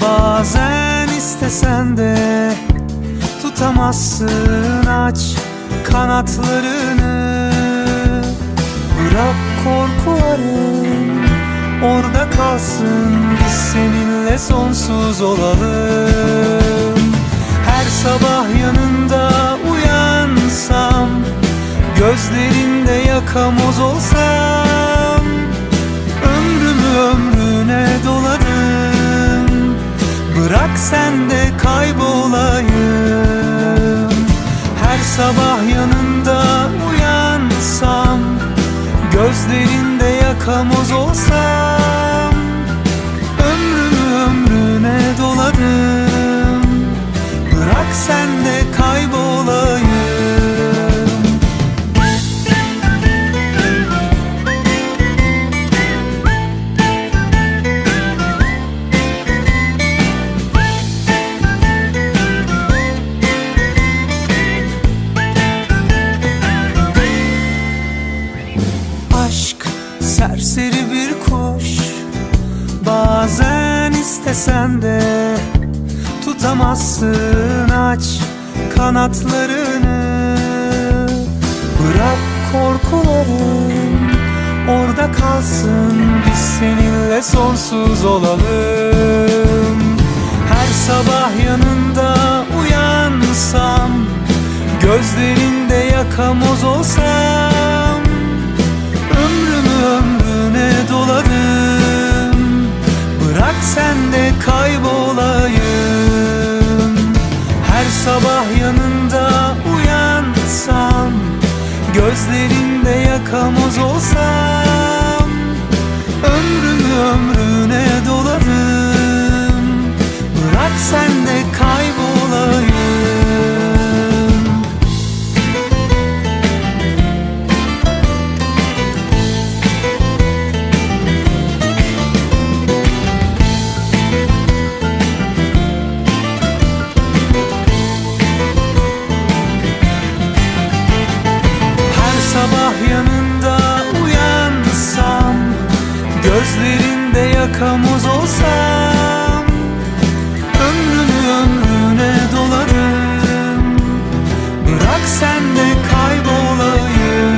Bazen istesen de tutamazsın aç kanatlarını. Bırak korkuların orada kalsın Biz seninle sonsuz olalım. Her sabah yanında uyansam Gözlerinde yakamoz olsam Bırak sen de kaybolayım. Her sabah yanında uyansam Gözlerinde yakamoz olsam Ömrümü ömrüne doladım serseri bir kuş Bazen istesen de Tutamazsın aç kanatlarını. Bırak korkuların orada kalsın Biz seninle sonsuz olalım. Her sabah yanında uyansam Gözlerinde yakamoz olsam Gözlerinde yakamoz olsam sabah yanında uyansam Gözlerinde yakamoz olsam Ömrümü ömrüne dolarım. Bırak sen de kaybolayım.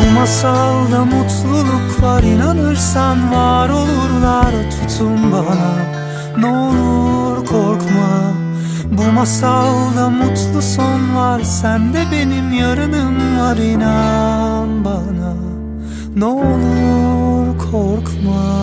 Bu masalda mutluluk var inanırsan var olurlar. Tutun bana ne olur korkma bu masalda mutlu son var Sen de benim yarınım var inan bana. Ne olur korkma